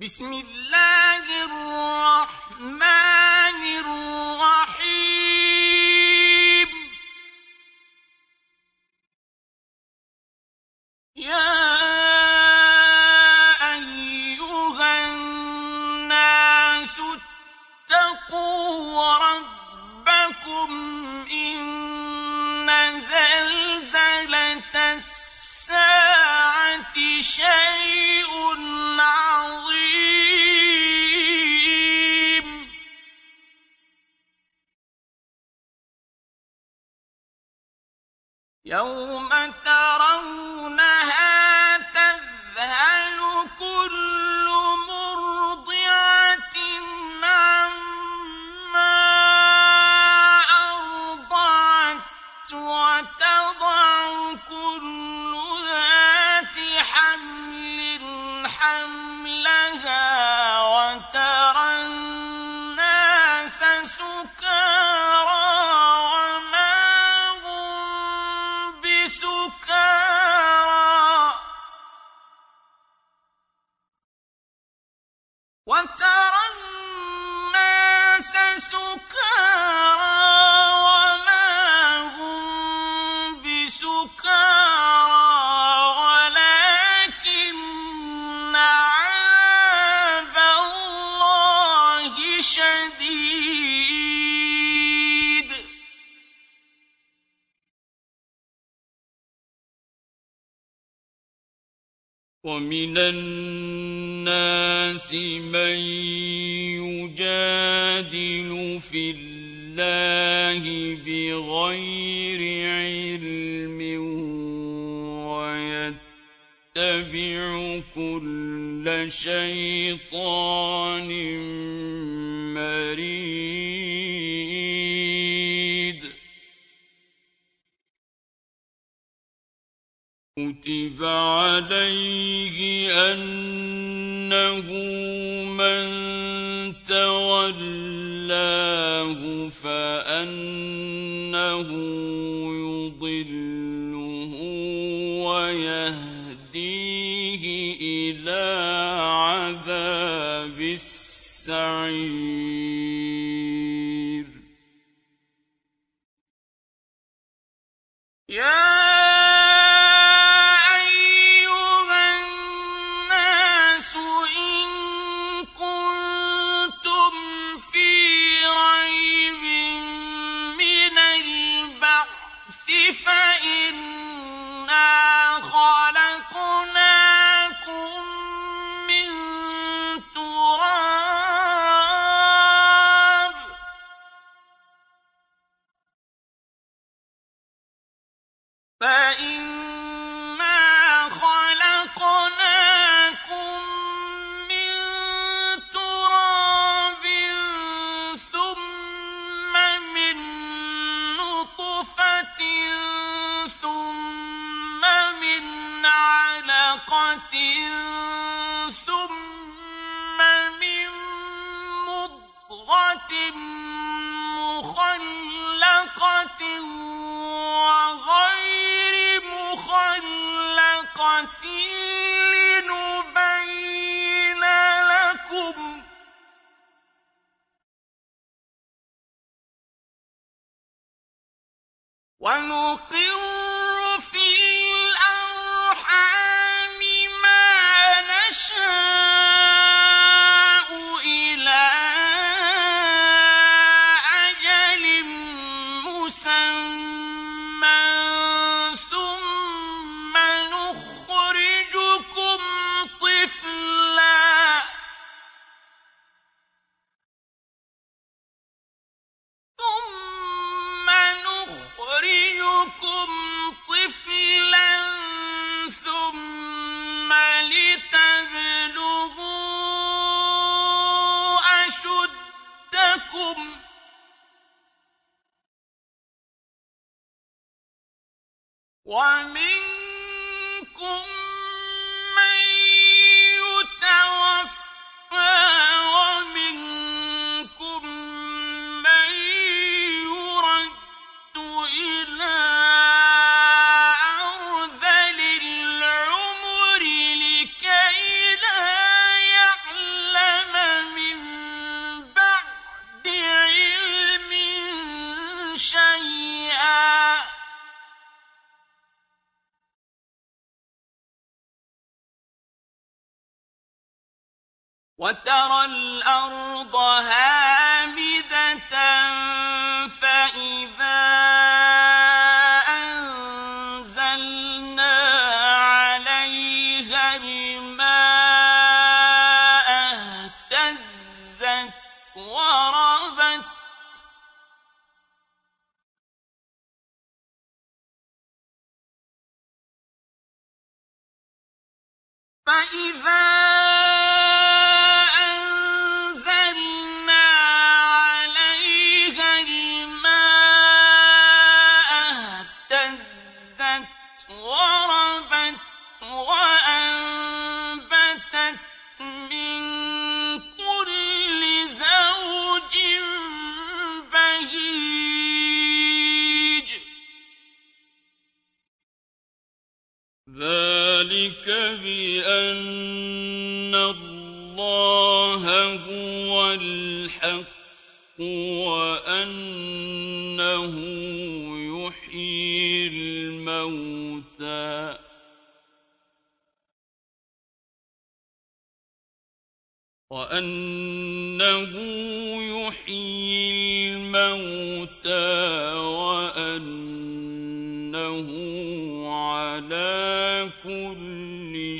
بسم الله الرحمن في الله بغير علم ويتبع كل شيطان مريد. كتب عليه أنه من تولى اللَّهُ فَأَنَّهُ يُضِلُّهُ وَيَهْدِيهِ إِلَىٰ عَذَابِ السَّعِيرِ وَنُقِيمَ إذا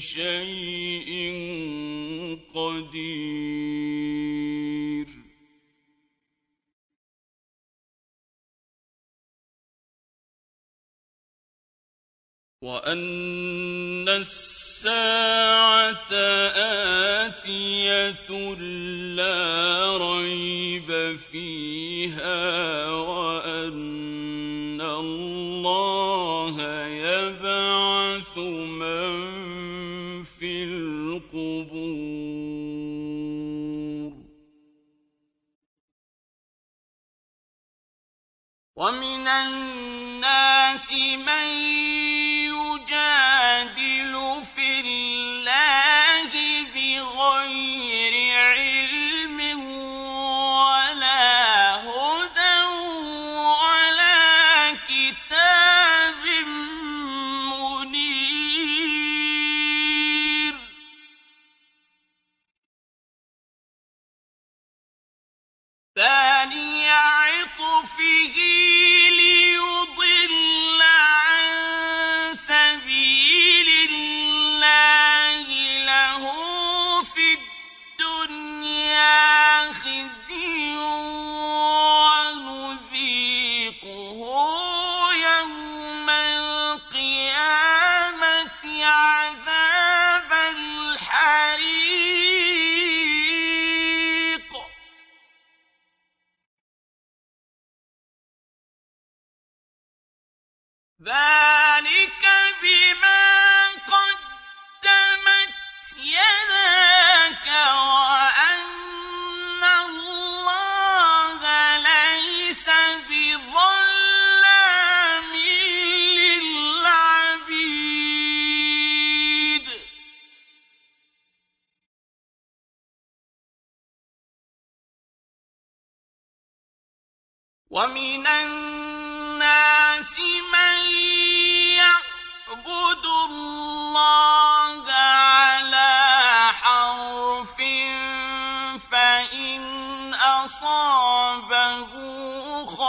شيء قدير. وأن الساعة آتية لا ريب فيها ومن الناس من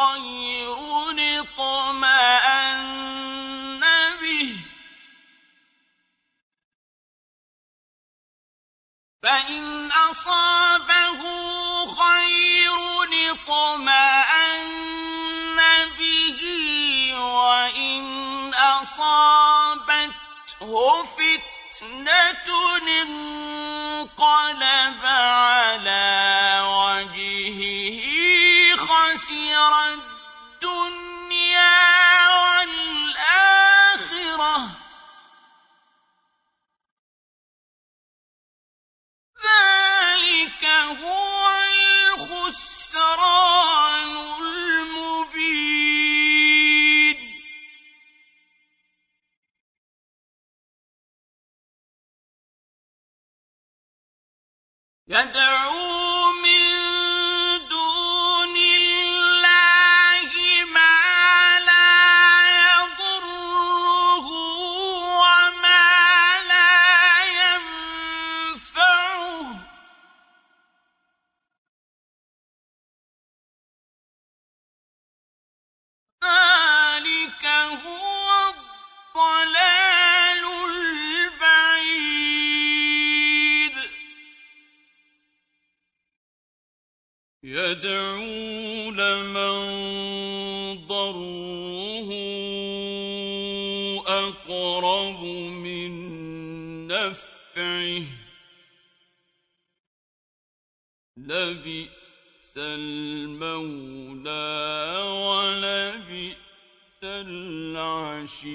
خير اطمأن به. فإن أصابه خير اطمأن به وإن أصابته فتنة انقلب على خسر الدنيا والآخرة. ذلك هو الخسران المبين. يدعو من يَدْعُو لَمَن ضَرُّهُ أَقْرَبُ مِن نَّفْعِهِ ۚ. لَبِئْسَ الْمَوْلَىٰ وَلَبِئْسَ الْعَشِيرُ.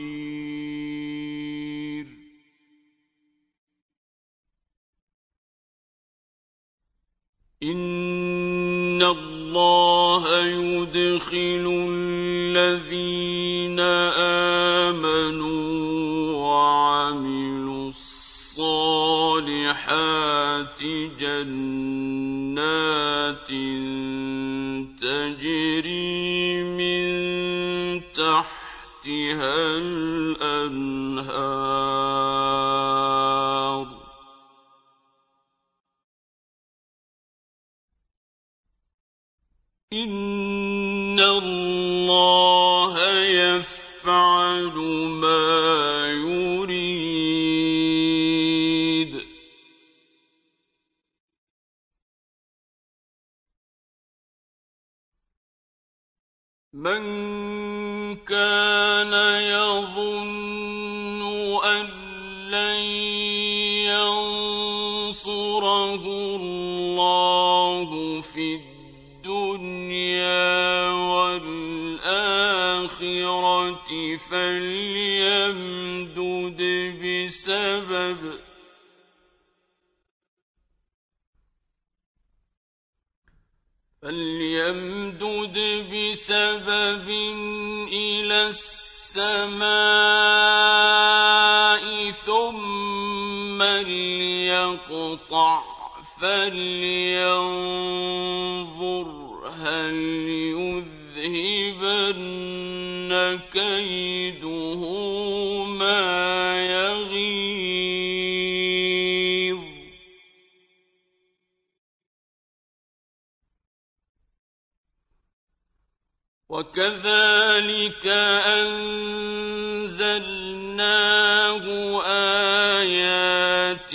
إِنَّ اللَّهَ يُدْخِلُ الَّذِينَ آمَنُوا وَعَمِلُوا الصَّالِحَاتِ جَنَّاتٍ تَجْرِي مِن تَحْتِهَا الْأَنْهَارُ إِنَّ اللَّهَ يَفْعَلُ مَا يُرِيدُ. مَن وَالْآخِرَةِ فَلْيَمْدُدْ بِسَبَبٍ إِلَى السَّمَاءِ ثُمَّ لْيَقْطَعْ فَلْيَنظُرْ هَلْ يُذْهِبَنَّ كَيْدُهُ مَا يَغِيظُ. وَكَذَٰلِكَ أَنزَلْنَاهُ آيَاتٍ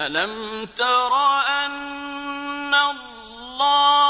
أَلَمْ تَرَ أَنَّ اللَّهَ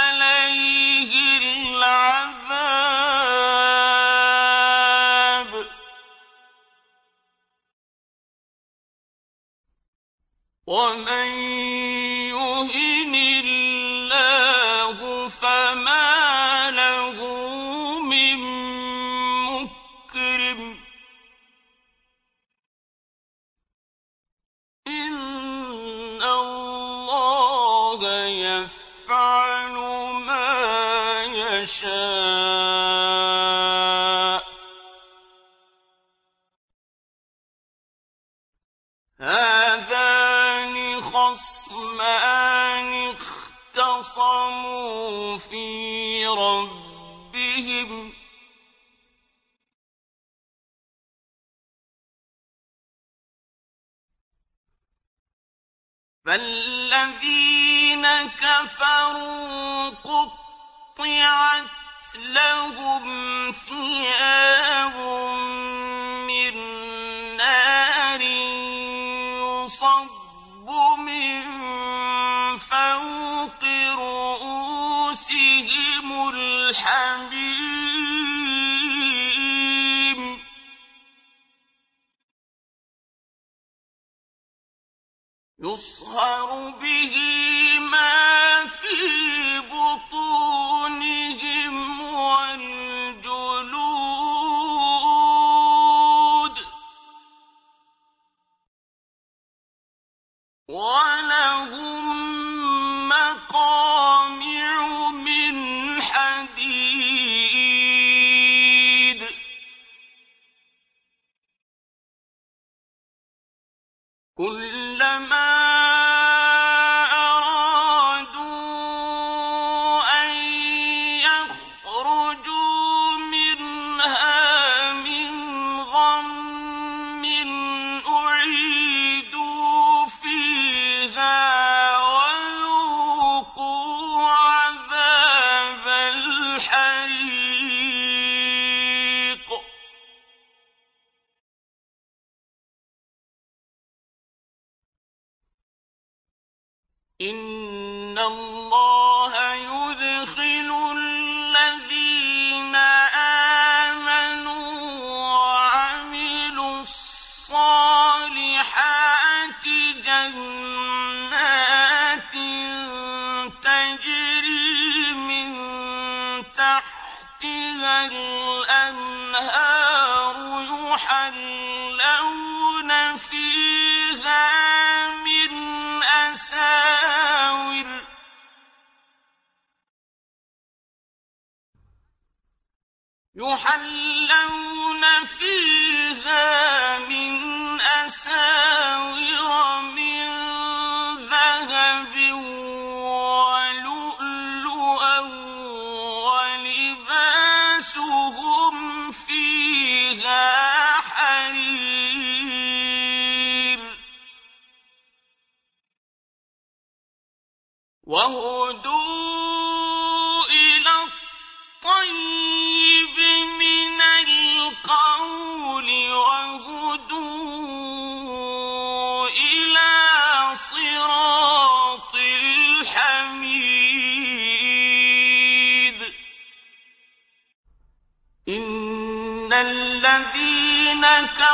ومن في ربهم. فالذين كفروا قطعت لهم ثياب من نار يصب من فوق رؤوسهم الحميم. يصهر به ما في بطونهم والجلود. ولهم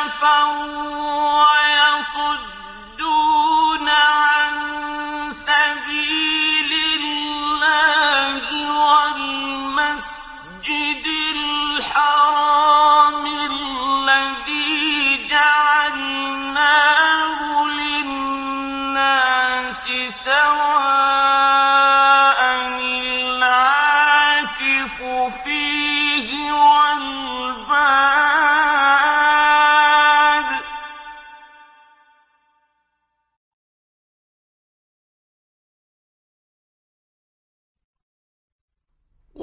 كفروا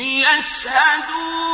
ليشهدوا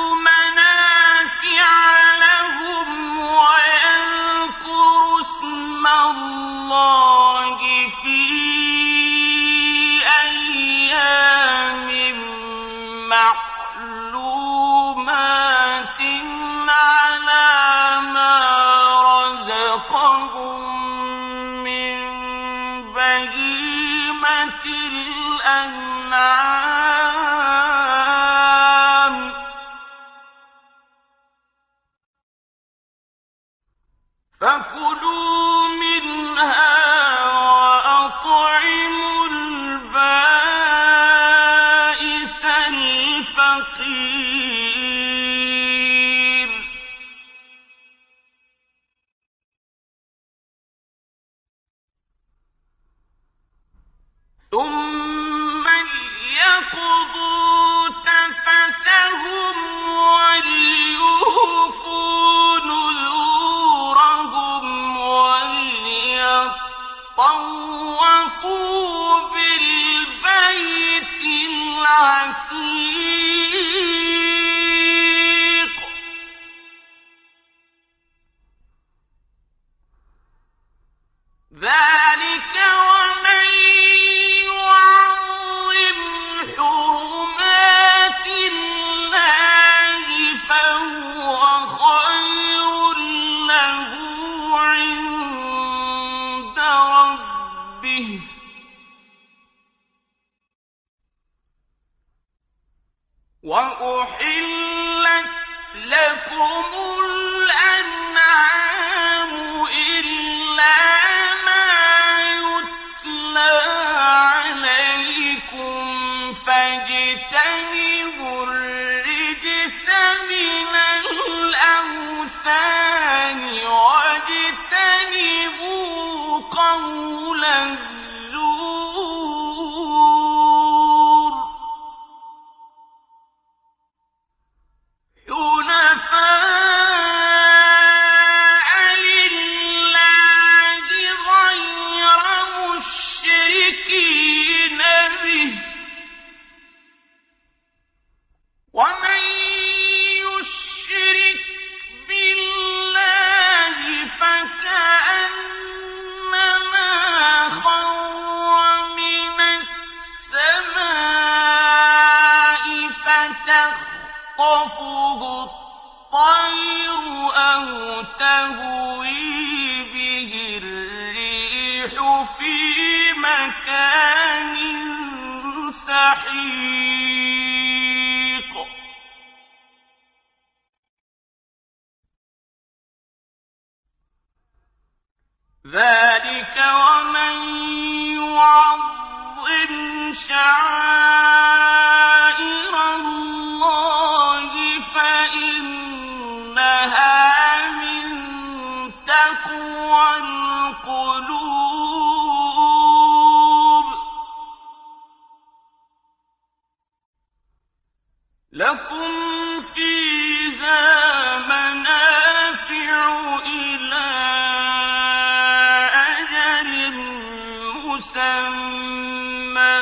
مسمى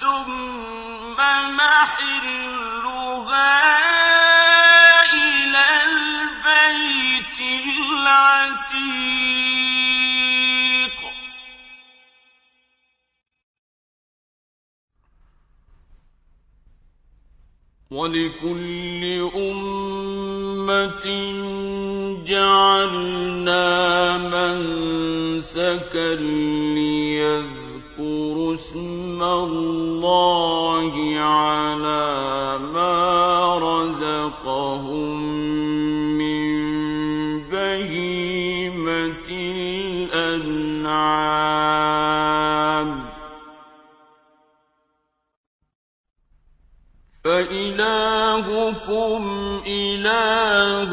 ثم محلها إلى البيت العتيق. ولكل أمة جعلنا منسكا ليذكروا اسم الله على ما رزقهم من بهيمة الأنعام. فإلهكم إله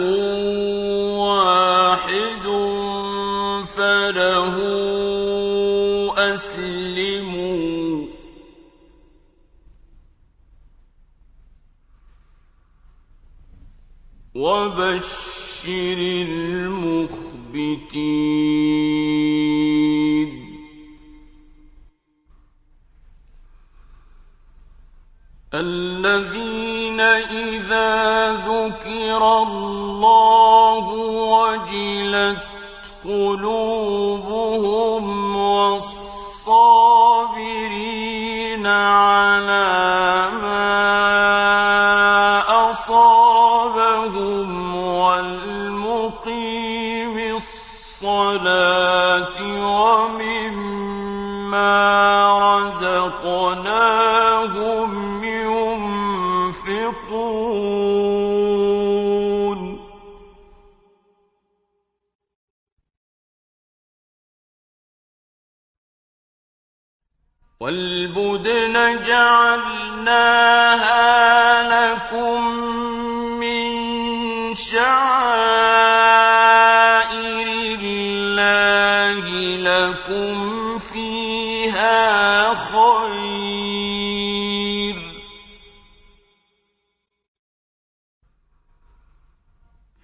أسلموا وبشر المخبتين. الذين إذا ذكر الله وجلت قلوبهم والصابرين على ما أصابهم والمقيم الصلاة ومما رزقناهم ينفقون. والبدن جعلناها لكم من شعائر الله لكم فيها خير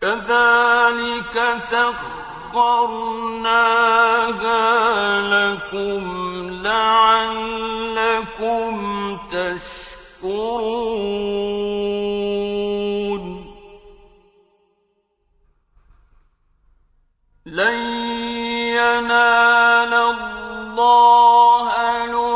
كذلك سخرناها لكم لعلكم تشكرون. لن ينال الله لحومها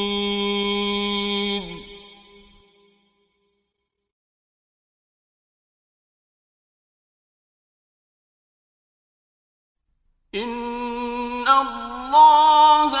إن الله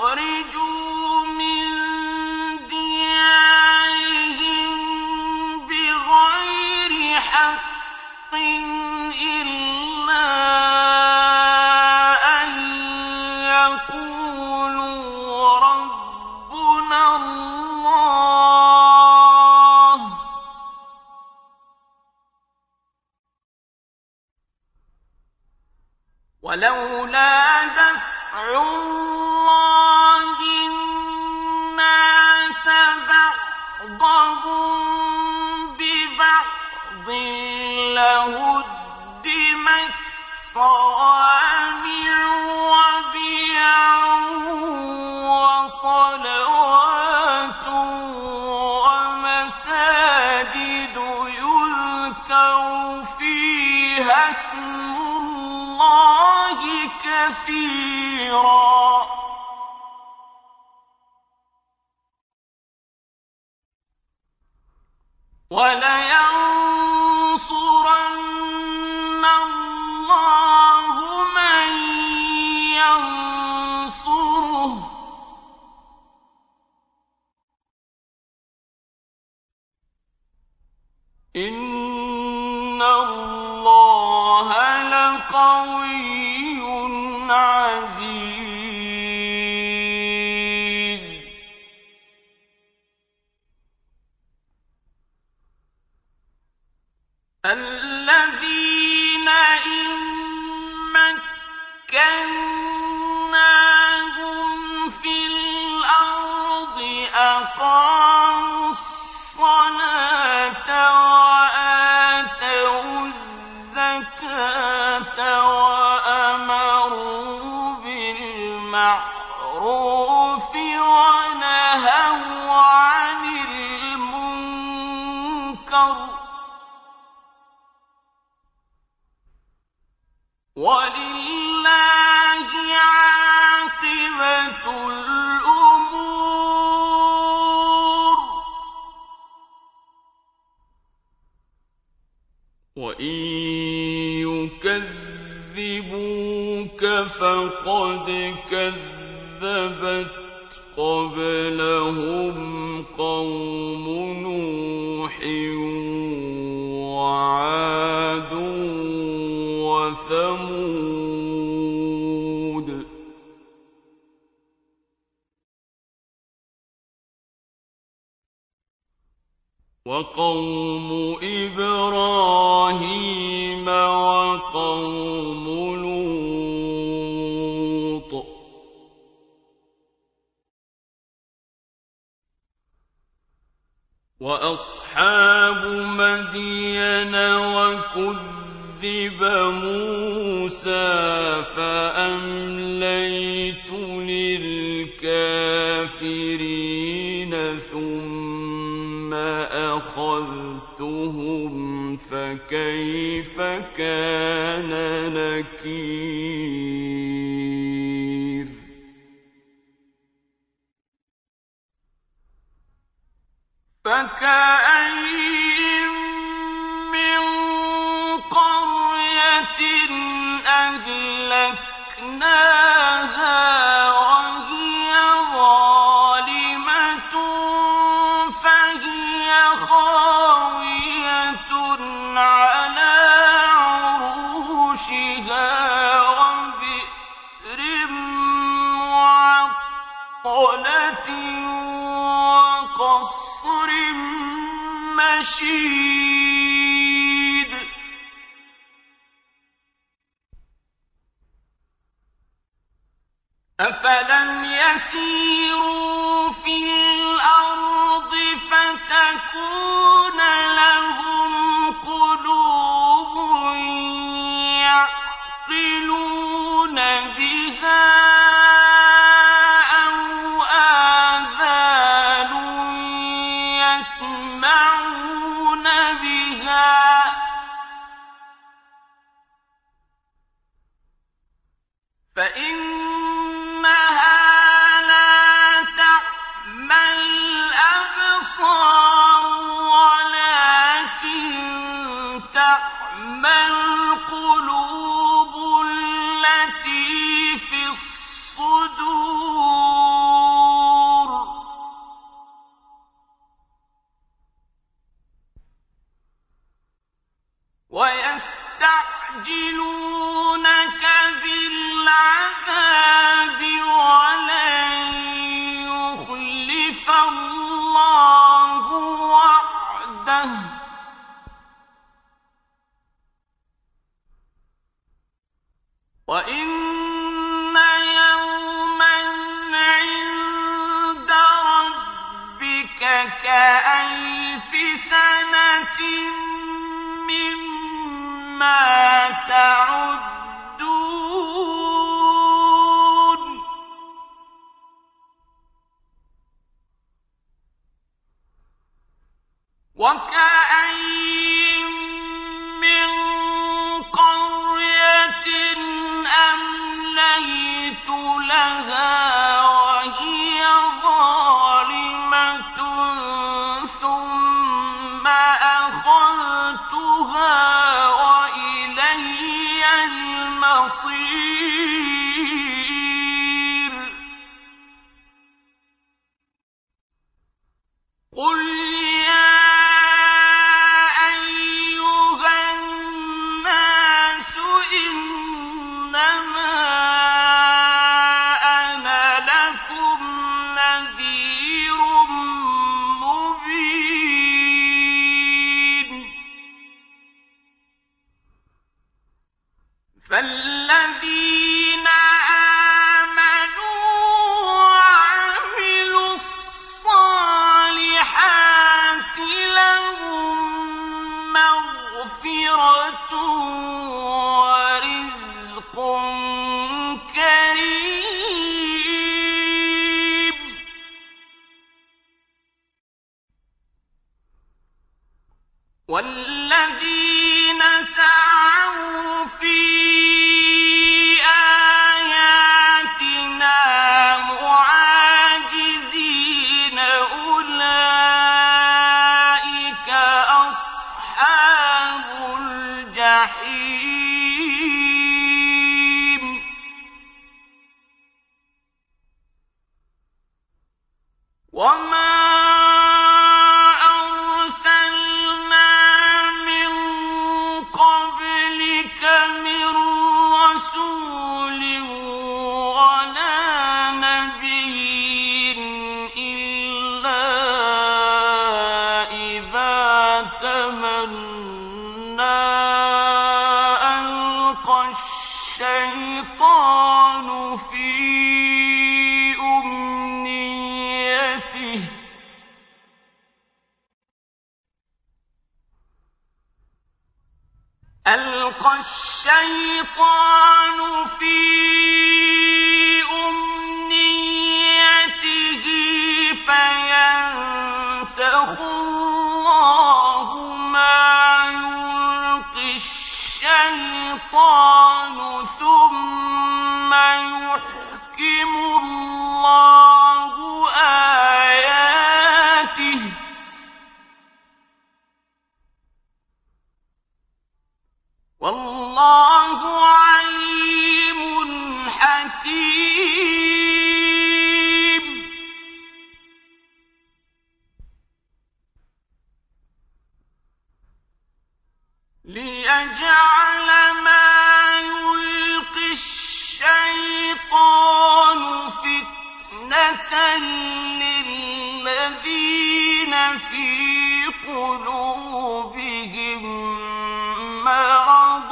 أُخْرِجُوا فَقَدْ كَذَّبَتْ قَبْلَهُمْ أَهْلَكْنَاهَا أَفَلَمْ يَسِيرُوا فِي الْأَرْضِ فَتَكُونَ كألف سنة مما تعدون قلوبهم مرض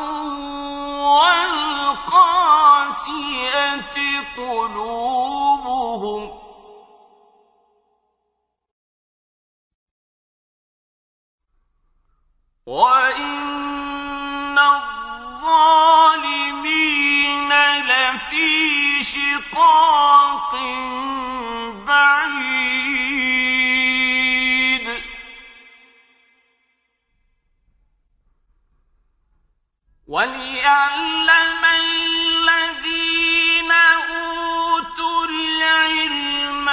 والقاسية قلوبهم وإن الظالمين لفي شقاق وليعلم الذين أوتوا العلم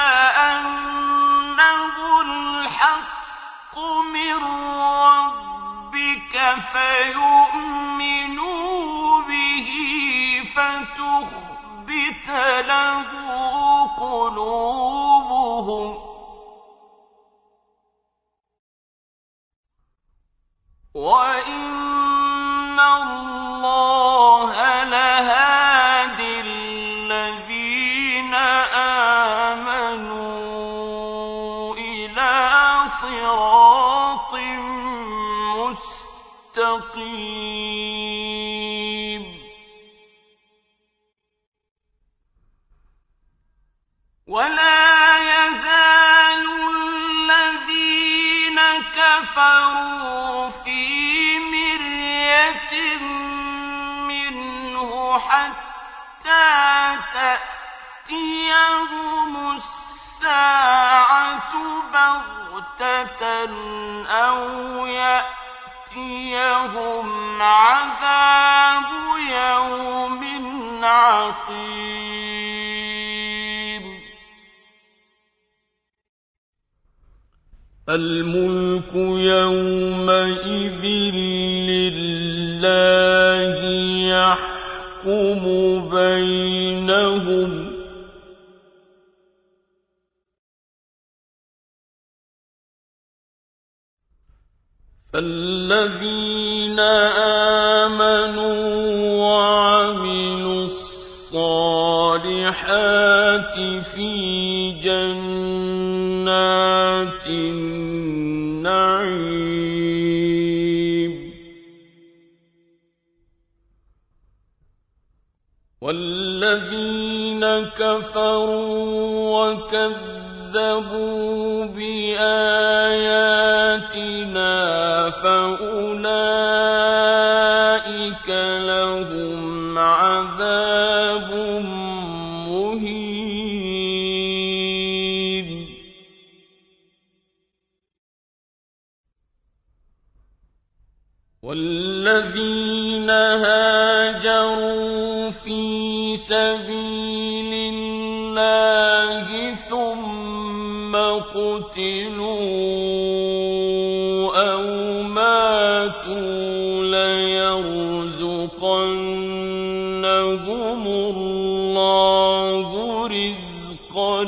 أنه الحق من ربك فيؤمنوا به فتخبت له قلوبهم. وإن اللَّهَ مُّسْتَقِيمٍ وَلَا يَزَالُ الَّذِينَ كَفَرُوا فِي مِرْيَةٍ مِّنْهُ حَتَّىٰ تَأْتِيَهُمُ السَّاعَةُ بَغْتَةً أَوْ يَأْتِيَهُمْ عَذَابُ يَوْمٍ عَقِيمٍ الْمُلْكُ يَوْمَئِذٍ لِّلَّهِ يَحْكُمُ بَيْنَهُمْ ۚ فَالَّذِينَ آمَنُوا وَعَمِلُوا الصَّالِحَاتِ فِي جَنَّاتِ النَّعِيمِ. وَالَّذِينَ كَفَرُوا وَكَذَّبُوا بِآيَاتِنَا فِي سَبِيلِ اللَّهِ ثُمَّ قُتِلُوا أَوْ مَاتُوا لَيَرْزُقَنَّهُمُ اللَّهُ رِزْقًا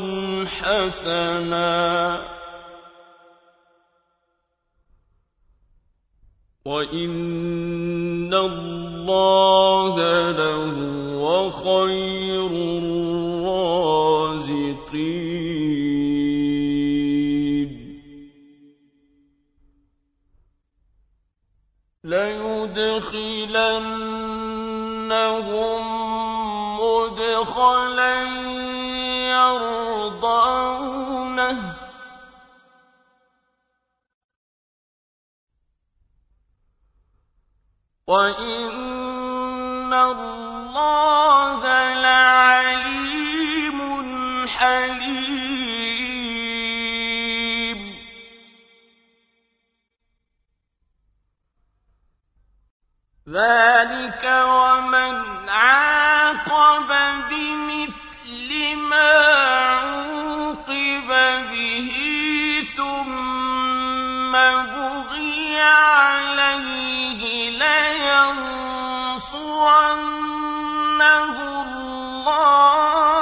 حَسَنًا ۚ وَإِنَّ خَيْرُ الرَّازِقِينَ. لَيُدْخِلَنَّهُم مُّدْخَلًا يَرْضَوْنَهُ ۗ. وَإِنَّ اللَّهَ لَعَلِيمٌ حَلِيمٌ ذَٰلِكَ وَمَنْ عَاقَبَ بِمِثْلِ مَا عُوقِبَ بِهِ ثُمَّ بُغِيَ عَلَيْهِ لَيَنصُرَنَّهُ اللَّهُ ۗ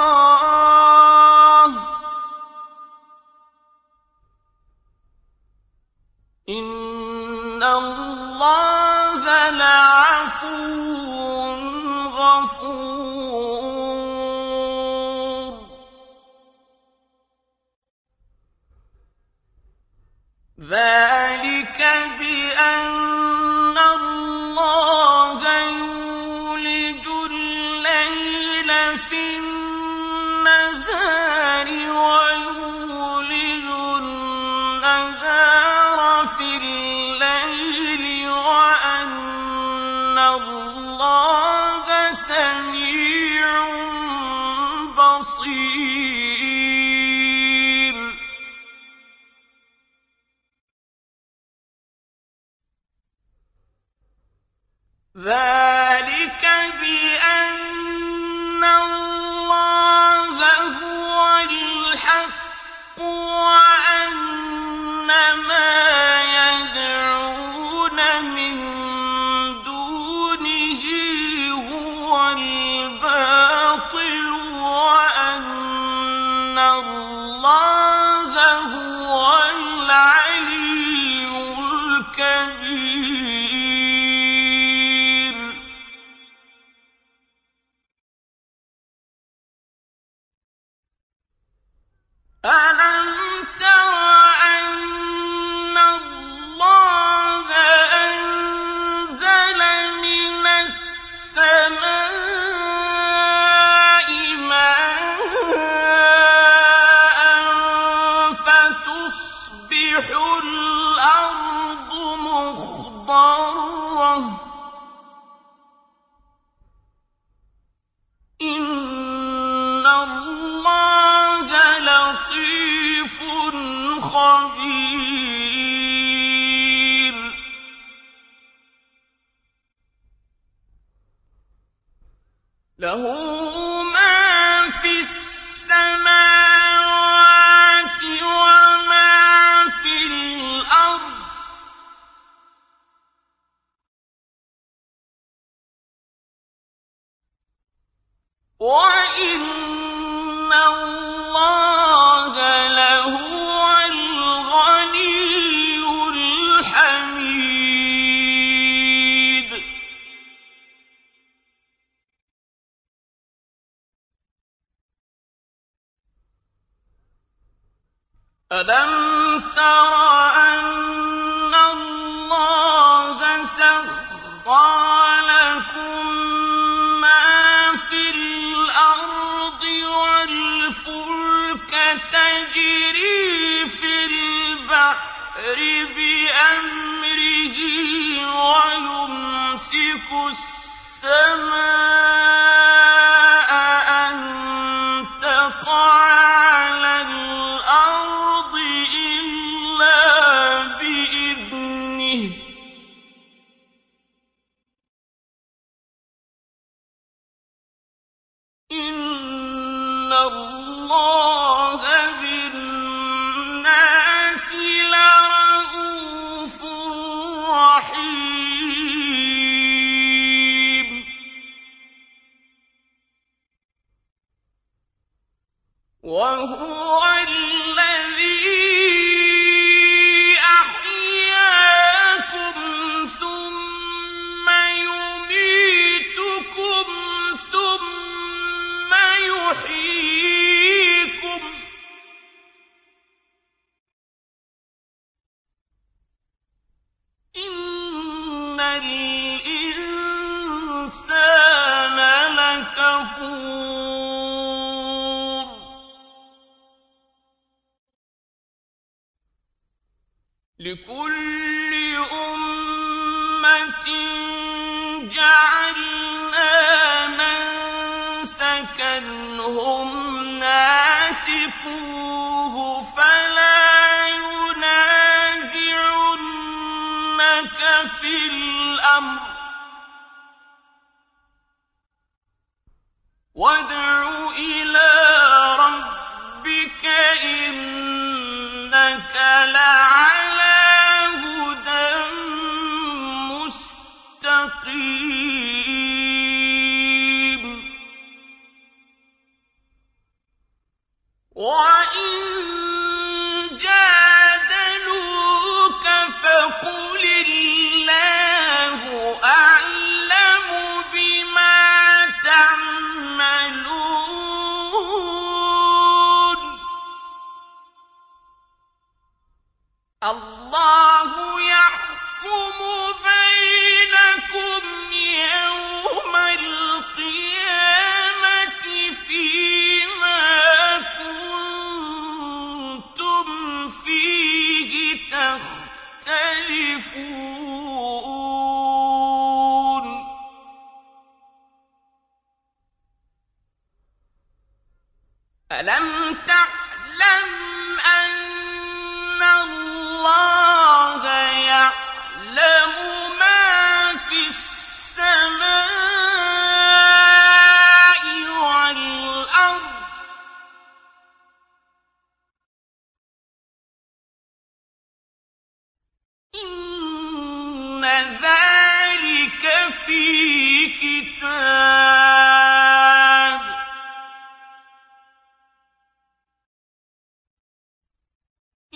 ذَٰلِكَ بِأَنَّ أَلَمْ تَرَ أَنَّ اللَّهَ سَخَّرَ تَجْرِي فِي الْبَحْرِ بِأَمْرِهِ وَيُمْسِكُ السَّمَاءَ اللَّهَ بِالنَّاسِ لَرَءُوفٌ رَّحِيمٌ. وَهُوَ مَنسَكًا هُمْ نَاسِكُوهُ فَلَا يُنَازِعُنَّكَ فِي الْأَمْرِ ۚ وَادْعُ إِلَىٰ رَبِّكَ ۖ إِنَّكَ لَعَلَىٰ وَإِن جَادَلُوكَ فَقُلِ اللَّهُ أَعْلَمُ بِمَا تَعْمَلُونَ اللَّهُ يَحْكُمُ بَيْنَكُمْ يَوْمَ الْقِيَامَةِ فِيمَا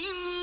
إِنَّ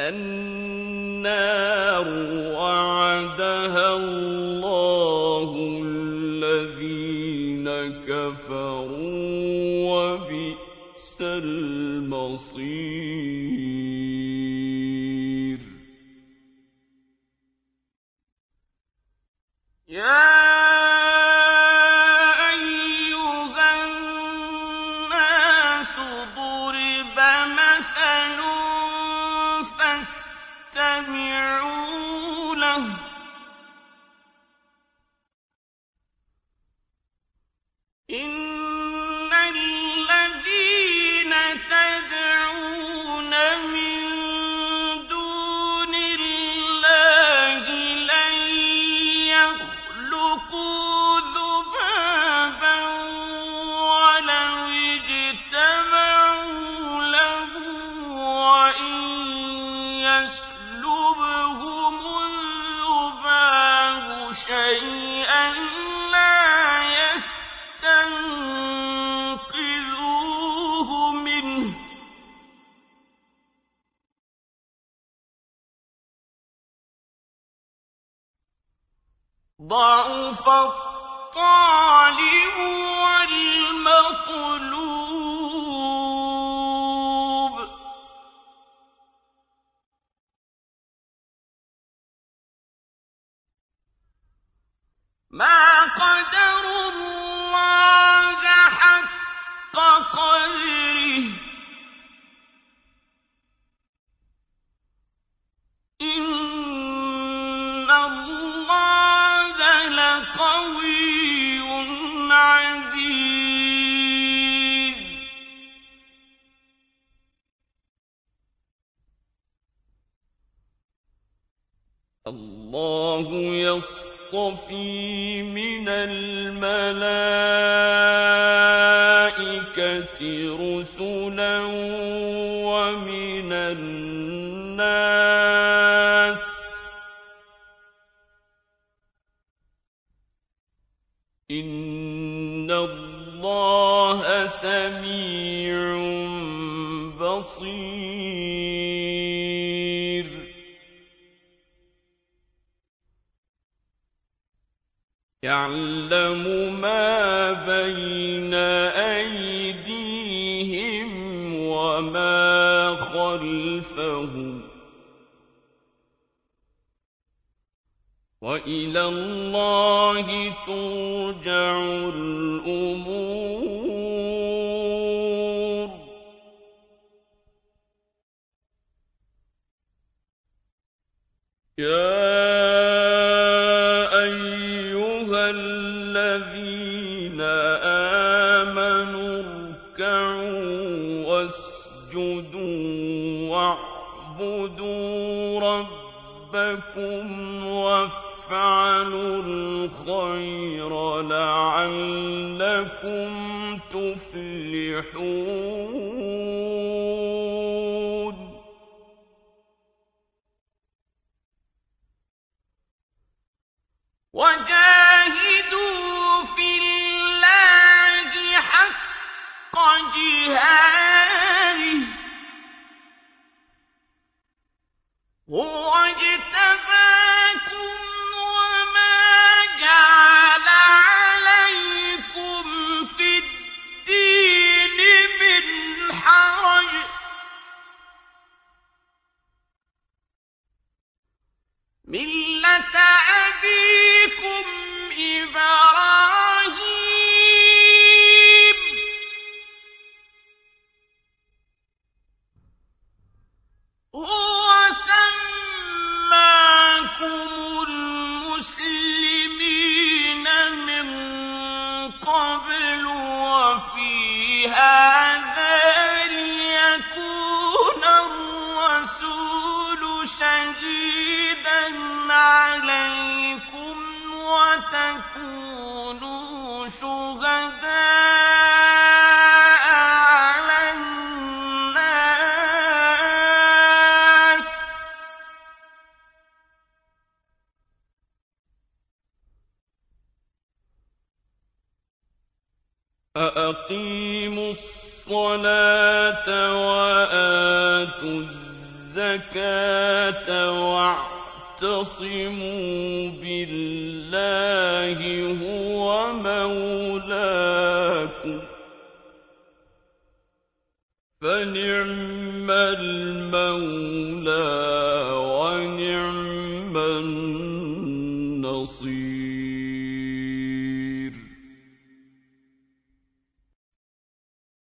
النَّارُ وَعَدَهَا اللَّهُ الَّذِينَ كَفَرُوا ۖ وَبِئْسَ الْمَصِيرُ. فالطالب والمقل قوي عزيز. الله يصطفي من الملائكة إلى الله